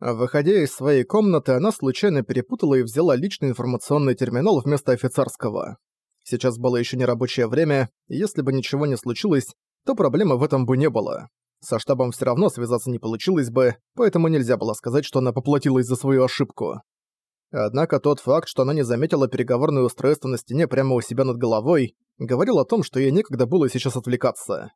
Выходя из своей комнаты, она случайно перепутала и взяла личный информационный терминал вместо офицерского. Сейчас было еще не рабочее время, и если бы ничего не случилось, то проблемы в этом бы не было. Со штабом все равно связаться не получилось бы, поэтому нельзя было сказать, что она поплатилась за свою ошибку. Однако тот факт, что она не заметила переговорное устройство на стене прямо у себя над головой, говорил о том, что ей некогда было сейчас отвлекаться.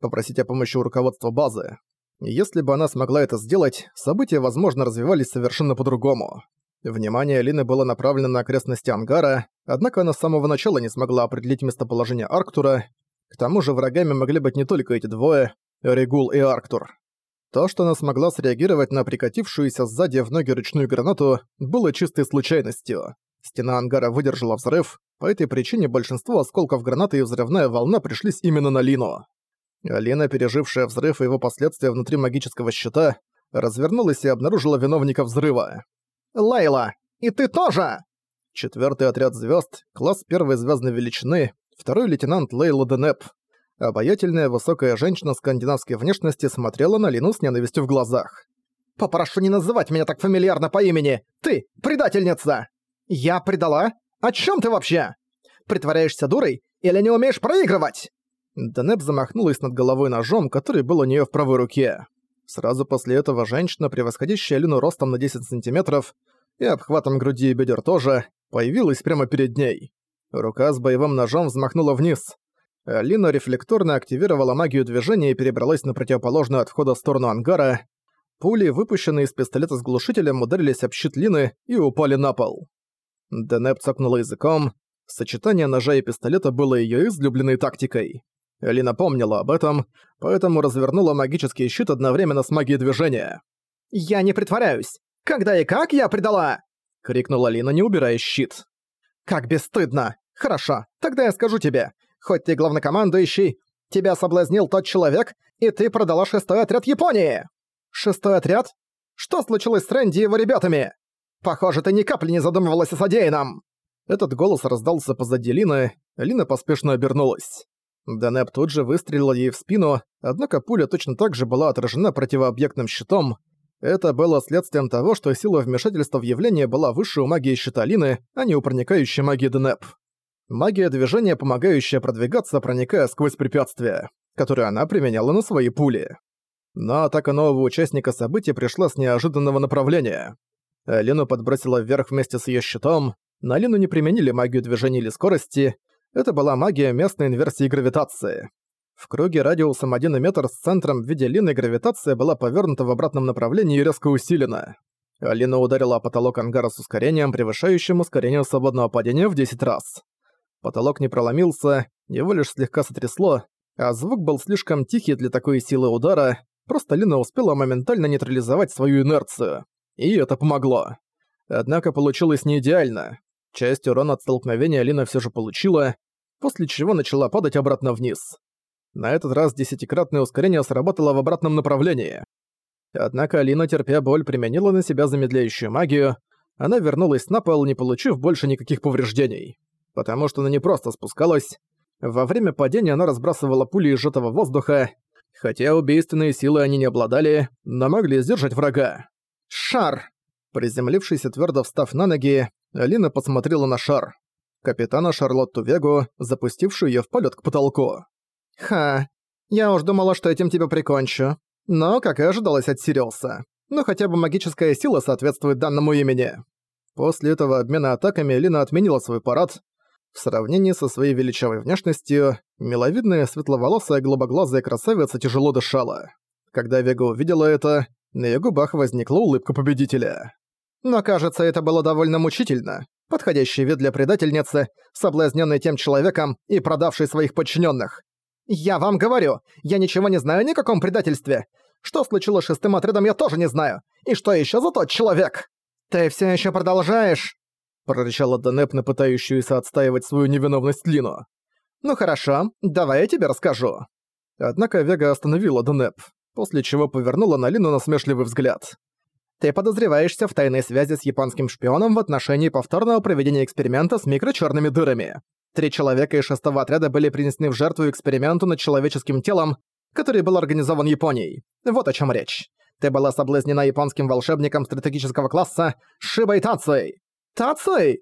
Попросить о помощи у руководства базы. Если бы она смогла это сделать, события, возможно, развивались совершенно по-другому. Внимание Лины было направлено на окрестности ангара, однако она с самого начала не смогла определить местоположение Арктура. К тому же врагами могли быть не только эти двое, Регул и Арктур. То, что она смогла среагировать на прикатившуюся сзади в ноги ручную гранату, было чистой случайностью. Стена ангара выдержала взрыв, по этой причине большинство осколков гранаты и взрывная волна пришлись именно на Лину. Алина, пережившая взрыв и его последствия внутри магического щита, развернулась и обнаружила виновника взрыва. «Лейла, и ты тоже!» Четвертый отряд звезд, класс первой звездной величины, второй лейтенант Лейла Денеп. Обаятельная высокая женщина скандинавской внешности смотрела на Лину с ненавистью в глазах. «Попрошу не называть меня так фамильярно по имени! Ты предательница!» «Я предала? О чем ты вообще? Притворяешься дурой или не умеешь проигрывать?» Денеп замахнулась над головой ножом, который был у нее в правой руке. Сразу после этого женщина, превосходящая Лину ростом на 10 сантиметров и обхватом груди и бедер тоже, появилась прямо перед ней. Рука с боевым ножом взмахнула вниз. Лина рефлекторно активировала магию движения и перебралась на противоположную от входа сторону ангара. Пули, выпущенные из пистолета с глушителем, ударились об щит Лины и упали на пол. Денеп цокнула языком. Сочетание ножа и пистолета было ее излюбленной тактикой. Лина помнила об этом, поэтому развернула магический щит одновременно с магией движения. «Я не притворяюсь! Когда и как я предала?» — крикнула Лина, не убирая щит. «Как бесстыдно! Хорошо, тогда я скажу тебе. Хоть ты главнокомандующий, тебя соблазнил тот человек, и ты продала шестой отряд Японии!» «Шестой отряд? Что случилось с Рэнди и его ребятами? Похоже, ты ни капли не задумывалась о содеянном!» Этот голос раздался позади Лины, Лина поспешно обернулась. Денеп тут же выстрелила ей в спину, однако пуля точно так же была отражена противообъектным щитом. Это было следствием того, что сила вмешательства в явление была выше у магии щита Лины, а не у проникающей магии Денеп. Магия движения, помогающая продвигаться, проникая сквозь препятствия, которые она применяла на свои пули. Но атака нового участника событий пришла с неожиданного направления. Лину подбросила вверх вместе с ее щитом, на Лину не применили магию движения или скорости, это была магия местной инверсии гравитации. В круге радиусом 1 метр с центром в виде лины гравитация была повернута в обратном направлении и резко усилена. Алина ударила о потолок ангара с ускорением, превышающим ускорение свободного падения в 10 раз. Потолок не проломился, его лишь слегка сотрясло, а звук был слишком тихий для такой силы удара, просто Лина успела моментально нейтрализовать свою инерцию. И это помогло. Однако получилось не идеально. Часть урона от столкновения Алина все же получила, после чего начала падать обратно вниз. На этот раз десятикратное ускорение сработало в обратном направлении. Однако Алина, терпя боль, применила на себя замедляющую магию. Она вернулась на пол, не получив больше никаких повреждений. Потому что она не просто спускалась. Во время падения она разбрасывала пули из сжатого воздуха. Хотя убийственные силы они не обладали, но могли сдержать врага. «Шар!» Приземлившись и твердо встав на ноги, Алина посмотрела на шар. Капитана Шарлотту Вегу, запустившую её в полёт к потолку. «Ха, я уж думала, что этим тебя прикончу. Но, как и ожидалось от Сириуса. Ну хотя бы магическая сила соответствует данному имени». После этого обмена атаками Алина отменила свой парад. В сравнении со своей величавой внешностью, миловидная светловолосая голубоглазая красавица тяжело дышала. Когда Вега увидела это, на её губах возникла улыбка победителя. Но кажется, это было довольно мучительно. Подходящий вид для предательницы, соблазненной тем человеком и продавшей своих подчиненных. Я вам говорю, я ничего не знаю о никаком предательстве. Что случилось с шестым отрядом, я тоже не знаю. И что еще за тот человек? Ты все еще продолжаешь? прорычала Денеп пытающуюся отстаивать свою невиновность Лину. «Ну хорошо, давай я тебе расскажу». Однако Вега остановила Денеп, после чего повернула на Лину насмешливый взгляд. Ты подозреваешься в тайной связи с японским шпионом в отношении повторного проведения эксперимента с микрочерными дырами. Три человека из шестого отряда были принесены в жертву эксперименту над человеческим телом, который был организован Японией. Вот о чем речь. Ты была соблазнена японским волшебником стратегического класса Шибой Тацей. Тацей?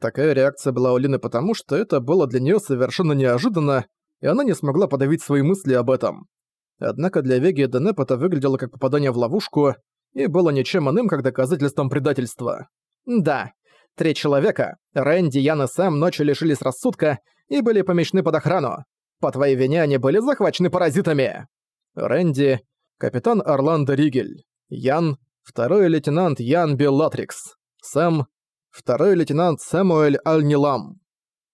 Такая реакция была у Лины потому, что это было для неё совершенно неожиданно, и она не смогла подавить свои мысли об этом. Однако для Веги и Денеп это выглядело как попадание в ловушку и было ничем иным, как доказательством предательства. Да, три человека, Рэнди, Ян и Сэм, ночью лишились рассудка и были помещены под охрану. По твоей вине они были захвачены паразитами. Рэнди, капитан Орландо Ригель, Ян, второй лейтенант Ян Беллатрикс, Сэм, второй лейтенант Сэмуэль Альнилам.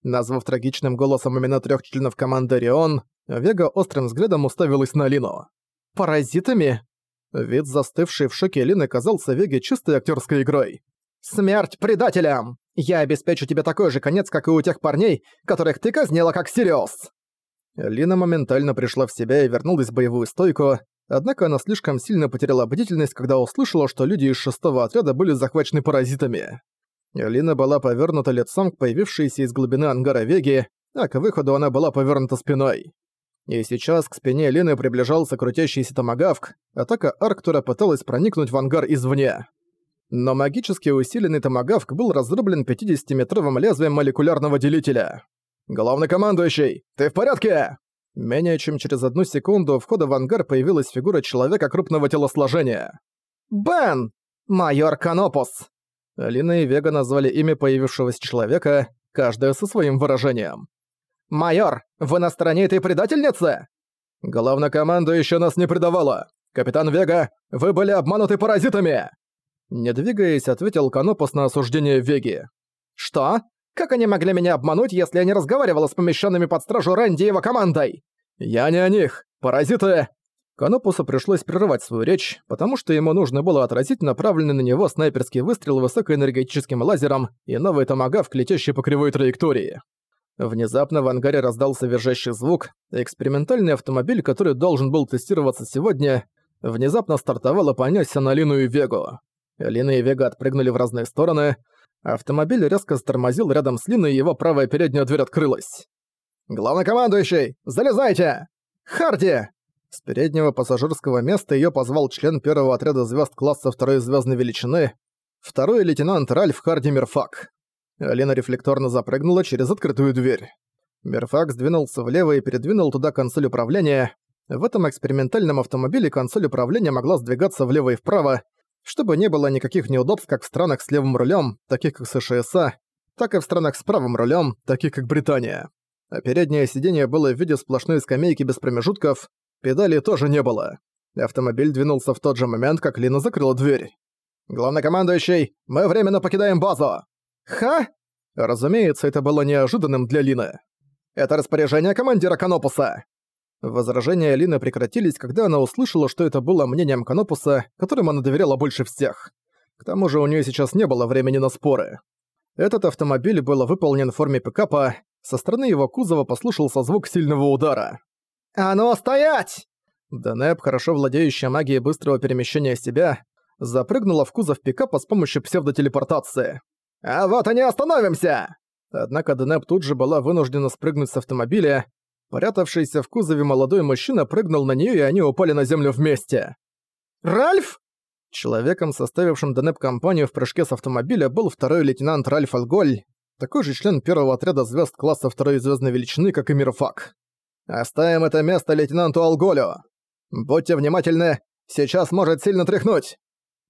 Назвав трагичным голосом имена трех членов команды Рион, Вега острым взглядом уставилась на Лину. «Паразитами?» Вид застывший в шоке Лины казался Веге чистой актерской игрой. «Смерть предателям! Я обеспечу тебе такой же конец, как и у тех парней, которых ты казнила как Сириус!» Лина моментально пришла в себя и вернулась в боевую стойку, однако она слишком сильно потеряла бдительность, когда услышала, что люди из шестого отряда были захвачены паразитами. Лина была повернута лицом к появившейся из глубины ангара Веги, а к выходу она была повернута спиной. И сейчас к спине Лины приближался крутящийся томагавк, атака Арктура пыталась проникнуть в ангар извне. Но магически усиленный томагавк был разрублен 50-метровым лезвием молекулярного делителя. «Главный командующий, ты в порядке?» Менее чем через одну секунду у входа в ангар появилась фигура человека крупного телосложения. «Бен! Майор Канопус!» Алина и Вега назвали имя появившегося человека, каждая со своим выражением. «Майор, вы на стороне этой предательницы?» «Главнокомандующая нас не предавала. Капитан Вега, вы были обмануты паразитами!» Не двигаясь, ответил Канопус на осуждение Веги. «Что? Как они могли меня обмануть, если я не разговаривала с помещенными под стражу Рэнди и его командой?» «Я не о них. Паразиты!» Канопусу пришлось прерывать свою речь, потому что ему нужно было отразить направленный на него снайперский выстрел высокоэнергетическим лазером и новый томагавк, летящий по кривой траектории. Внезапно в ангаре раздался визжащий звук, экспериментальный автомобиль, который должен был тестироваться сегодня, внезапно стартовал и понесся на Лину и Вегу. Лина и Вега отпрыгнули в разные стороны, автомобиль резко затормозил рядом с Линой, и его правая передняя дверь открылась. «Главнокомандующий, залезайте! Харди!» С переднего пассажирского места её позвал член первого отряда звезд класса второй звездной величины, второй лейтенант Ральф Харди Мирфак. Алина рефлекторно запрыгнула через открытую дверь. Мирфак сдвинулся влево и передвинул туда консоль управления. В этом экспериментальном автомобиле консоль управления могла сдвигаться влево и вправо, чтобы не было никаких неудобств как в странах с левым рулем, таких как США, так и в странах с правым рулем, таких как Британия. А переднее сиденье было в виде сплошной скамейки без промежутков, Педали тоже не было. Автомобиль двинулся в тот же момент, как Лина закрыла дверь. «Главнокомандующий, мы временно покидаем базу!» «Ха?» Разумеется, это было неожиданным для Лины. «Это распоряжение командира Канопуса!» Возражения Лины прекратились, когда она услышала, что это было мнением Канопуса, которым она доверяла больше всех. К тому же у нее сейчас не было времени на споры. Этот автомобиль был выполнен в форме пикапа, со стороны его кузова послушался звук сильного удара. «А ну, стоять!» Денеп, хорошо владеющая магией быстрого перемещения себя, запрыгнула в кузов пикапа с помощью псевдотелепортации. «А вот и не остановимся!» Однако Денеп тут же была вынуждена спрыгнуть с автомобиля. Порятавшийся в кузове молодой мужчина прыгнул на нее, и они упали на землю вместе. «Ральф?» Человеком, составившим Денеп компанию в прыжке с автомобиля, был второй лейтенант Ральф Алголь, такой же член первого отряда звезд класса второй звездной величины, как и Мирфак. Оставим это место лейтенанту Алголю. Будьте внимательны, сейчас может сильно тряхнуть.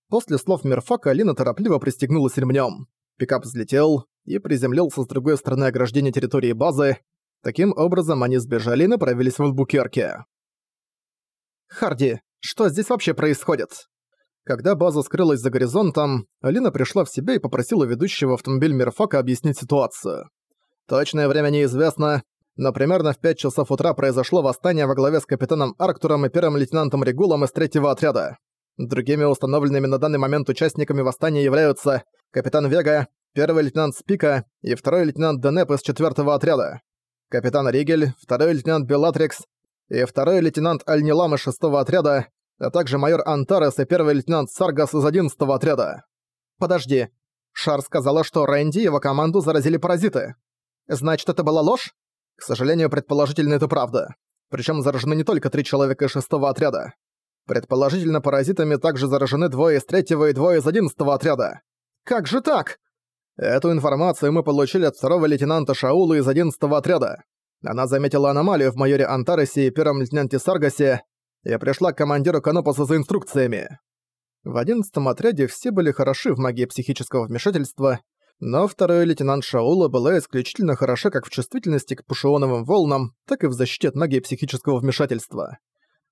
После слов Мирфака Алина торопливо пристегнулась ремнем. Пикап взлетел и приземлился с другой стороны ограждения территории базы. Таким образом, они сбежали и направились в Албукерке. «Харди, что здесь вообще происходит?» Когда база скрылась за горизонтом, Алина пришла в себя и попросила ведущего автомобиль Мирфака объяснить ситуацию. Точное время неизвестно, но примерно в 5 часов утра произошло восстание во главе с капитаном Арктуром и первым лейтенантом Регулом из третьего отряда. Другими установленными на данный момент участниками восстания являются капитан Вега, первый лейтенант Спика и второй лейтенант Денеп из четвертого отряда, капитан Ригель, второй лейтенант Белатрикс и второй лейтенант Альнилам из шестого отряда, а также майор Антарес и первый лейтенант Саргас из одиннадцатого отряда. Подожди. Шар сказала, что Рэнди и его команду заразили паразиты. Значит, это была ложь? К сожалению, предположительно это правда. Причем заражены не только три человека из шестого отряда. Предположительно, паразитами также заражены двое из третьего и двое из одиннадцатого отряда. Как же так? Эту информацию мы получили от второго лейтенанта Шаула из одиннадцатого отряда. Она заметила аномалию в майоре Антарасе и первом лейтенанте Саргасе и пришла к командиру Канопуса за инструкциями. В одиннадцатом отряде все были хороши в магии психического вмешательства, но второй лейтенант Шаула была исключительно хороша как в чувствительности к пушионовым волнам, так и в защите от магии психического вмешательства.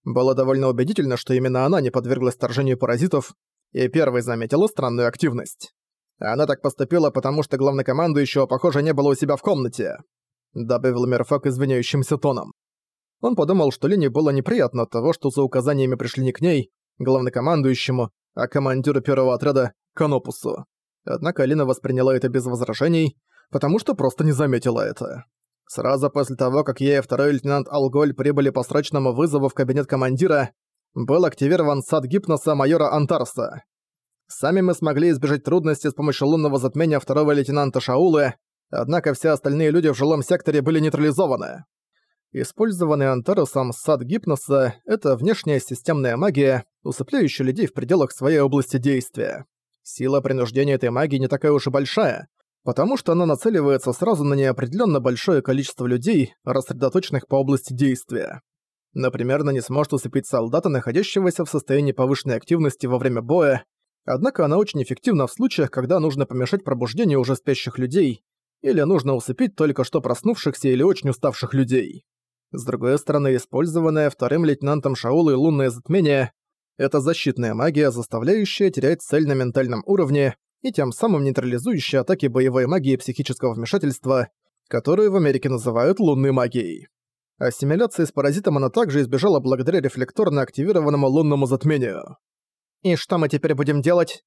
Было довольно убедительно, что именно она не подверглась вторжению паразитов, и первой заметила странную активность. Она так поступила, потому что главнокомандующего, похоже, не было у себя в комнате», — добавил Мерфак извиняющимся тоном. Он подумал, что Лине было неприятно от того, что за указаниями пришли не к ней, главнокомандующему, а командиру первого отряда — Канопусу. Однако Алина восприняла это без возражений, потому что просто не заметила это. Сразу после того, как я и второй лейтенант Алголь прибыли по срочному вызову в кабинет командира, был активирован сад гипноса майора Антарса. Сами мы смогли избежать трудностей с помощью лунного затмения второго лейтенанта Шаулы, однако все остальные люди в жилом секторе были нейтрализованы. Использованный Антарусом сад гипноса — это внешняя системная магия, усыпляющая людей в пределах своей области действия. Сила принуждения этой магии не такая уж и большая, потому что она нацеливается сразу на неопределенно большое количество людей, рассредоточенных по области действия. Например, она не сможет усыпить солдата, находящегося в состоянии повышенной активности во время боя, однако она очень эффективна в случаях, когда нужно помешать пробуждению уже спящих людей, или нужно усыпить только что проснувшихся или очень уставших людей. С другой стороны, использованное вторым лейтенантом Шаулой лунное затмение — это защитная магия, заставляющая терять цель на ментальном уровне и тем самым нейтрализующая атаки боевой магии психического вмешательства, которую в Америке называют лунной магией. Ассимиляции с паразитом она также избежала благодаря рефлекторно активированному лунному затмению. «И что мы теперь будем делать?»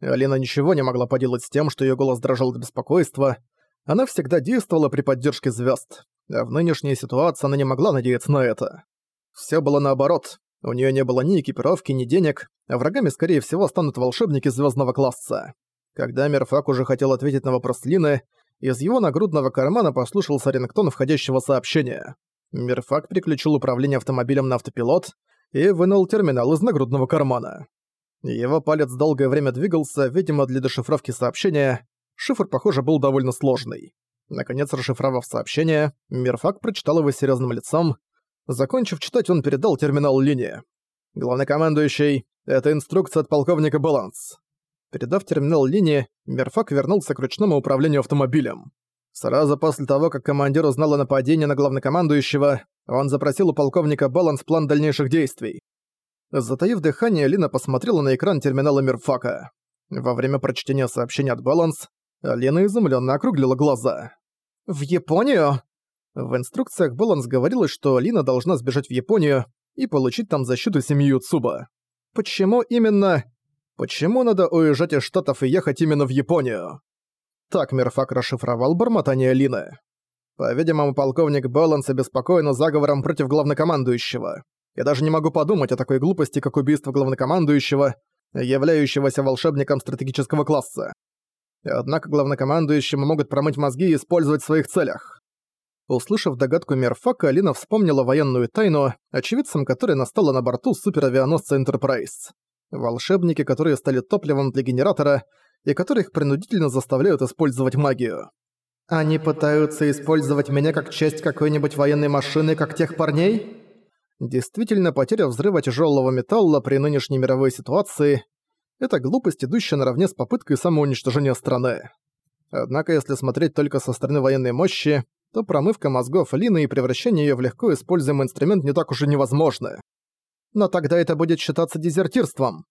Алина ничего не могла поделать с тем, что её голос дрожал от беспокойства. Она всегда действовала при поддержке звёзд, а в нынешней ситуации она не могла надеяться на это. Всё было наоборот. У неё не было ни экипировки, ни денег, а врагами, скорее всего, станут волшебники звёздного класса. Когда Мерфак уже хотел ответить на вопрос Лины, из его нагрудного кармана послушался рингтон входящего сообщения. Мерфак переключил управление автомобилем на автопилот и вынул терминал из нагрудного кармана. Его палец долгое время двигался, видимо, для дешифровки сообщения. Шифр, похоже, был довольно сложный. Наконец, расшифровав сообщение, Мирфак прочитал его серьезным лицом. Закончив читать, он передал терминал Лине. «Главнокомандующий, это инструкция от полковника Баланс. Передав терминал линии, Мерфак вернулся к ручному управлению автомобилем. Сразу после того, как командир узнал о нападении на главнокомандующего, он запросил у полковника Баланс план дальнейших действий. Затаив дыхание, Лина посмотрела на экран терминала Мерфака. Во время прочтения сообщения от Баланс, Лена изумленно округлила глаза. «В Японию?» В инструкциях Баланс говорилось, что Лина должна сбежать в Японию и получить там защиту семьи Цуба. Почему именно Почему надо уезжать из Штатов и ехать именно в Японию? Так Мирфак расшифровал бормотание Лины. По-видимому, полковник Баланс обеспокоен заговором против главнокомандующего. Я даже не могу подумать о такой глупости, как убийство главнокомандующего, являющегося волшебником стратегического класса. Однако главнокомандующему могут промыть мозги и использовать в своих целях. Услышав догадку Мерфака, Алина вспомнила военную тайну, очевидцем которой настала на борту суперавианосца Enterprise волшебники, которые стали топливом для генератора и которых принудительно заставляют использовать магию. Они пытаются использовать меня как часть какой-нибудь военной машины, как тех парней? Действительно, потеря взрыва тяжелого металла при нынешней мировой ситуации – это глупость, идущая наравне с попыткой самоуничтожения страны. Однако, если смотреть только со стороны военной мощи, то промывка мозгов Лины и превращение ее в легко используемый инструмент не так уж и невозможно но тогда это будет считаться дезертирством.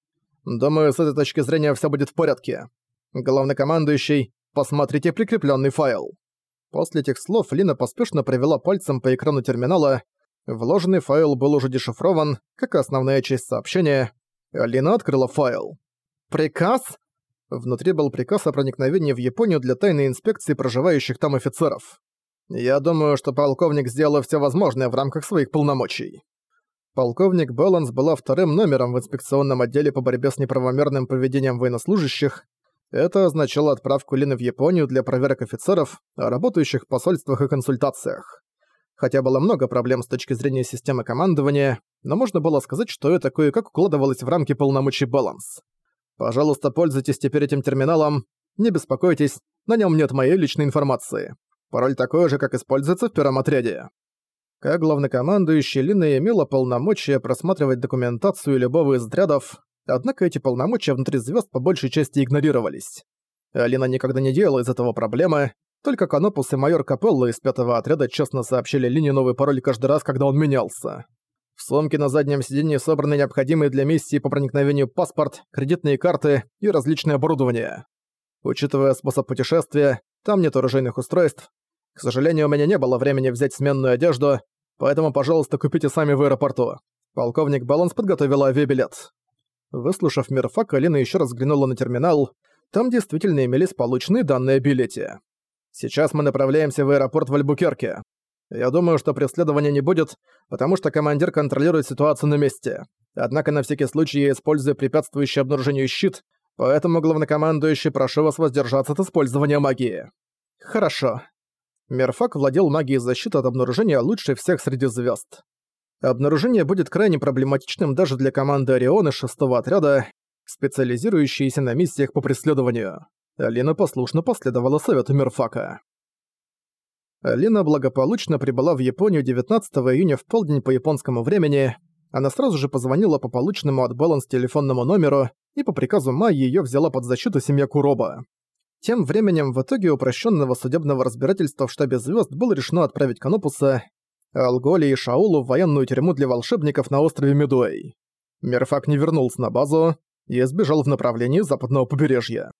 Думаю, с этой точки зрения все будет в порядке. Главнокомандующий, посмотрите прикрепленный файл». После этих слов Лина поспешно провела пальцем по экрану терминала. Вложенный файл был уже дешифрован, как основная часть сообщения. Лина открыла файл. «Приказ?» Внутри был приказ о проникновении в Японию для тайной инспекции проживающих там офицеров. Я думаю, что полковник сделал все возможное в рамках своих полномочий. Полковник Баланс была вторым номером в инспекционном отделе по борьбе с неправомерным поведением военнослужащих. Это означало отправку Лины в Японию для проверок офицеров, работающих в посольствах и консультациях. Хотя было много проблем с точки зрения системы командования, но можно было сказать, что это кое-как укладывалось в рамки полномочий баланс. Пожалуйста, пользуйтесь теперь этим терминалом. Не беспокойтесь, на нем нет моей личной информации. Пароль такой же, как используется в первом отряде. Как главнокомандующий, Лина имела полномочия просматривать документацию любого из отрядов, однако эти полномочия внутри звезд по большей части игнорировались. Алина никогда не делала из этого проблемы, только Канопус и майор Капелло из пятого отряда честно сообщили Лине новый пароль каждый раз, когда он менялся. В сумке на заднем сиденье собраны необходимые для миссии по проникновению паспорт, кредитные карты и различное оборудование. Учитывая способ путешествия, там нет оружейных устройств. К сожалению, у меня не было времени взять сменную одежду, поэтому, пожалуйста, купите сами в аэропорту. Полковник Баланс подготовил авиабилет. Выслушав Мирфак, Алина еще раз взглянула на терминал. Там действительно имелись полученные данные о билете. Сейчас мы направляемся в аэропорт в Альбукерке. Я думаю, что преследования не будет, потому что командир контролирует ситуацию на месте. Однако на всякий случай я использую препятствующий обнаружению щит, поэтому главнокомандующий прошу вас воздержаться от использования магии. Хорошо. Мерфак владел магией защиты от обнаружения лучше всех среди звезд. Обнаружение будет крайне проблематичным даже для команды Ориона шестого отряда, специализирующейся на миссиях по преследованию. Алина послушно последовала совету Мерфака. Лина благополучно прибыла в Японию 19 июня в полдень по японскому времени. Она сразу же позвонила по полученному от Баланс телефонному номеру, и по приказу Майи её взяла под защиту семья Куроба. Тем временем, в итоге упрощенного судебного разбирательства в штабе звезд было решено отправить Канопуса, Алголи и Шаулу в военную тюрьму для волшебников на острове Медуэй. Мерфак не вернулся на базу и сбежал в направлении западного побережья.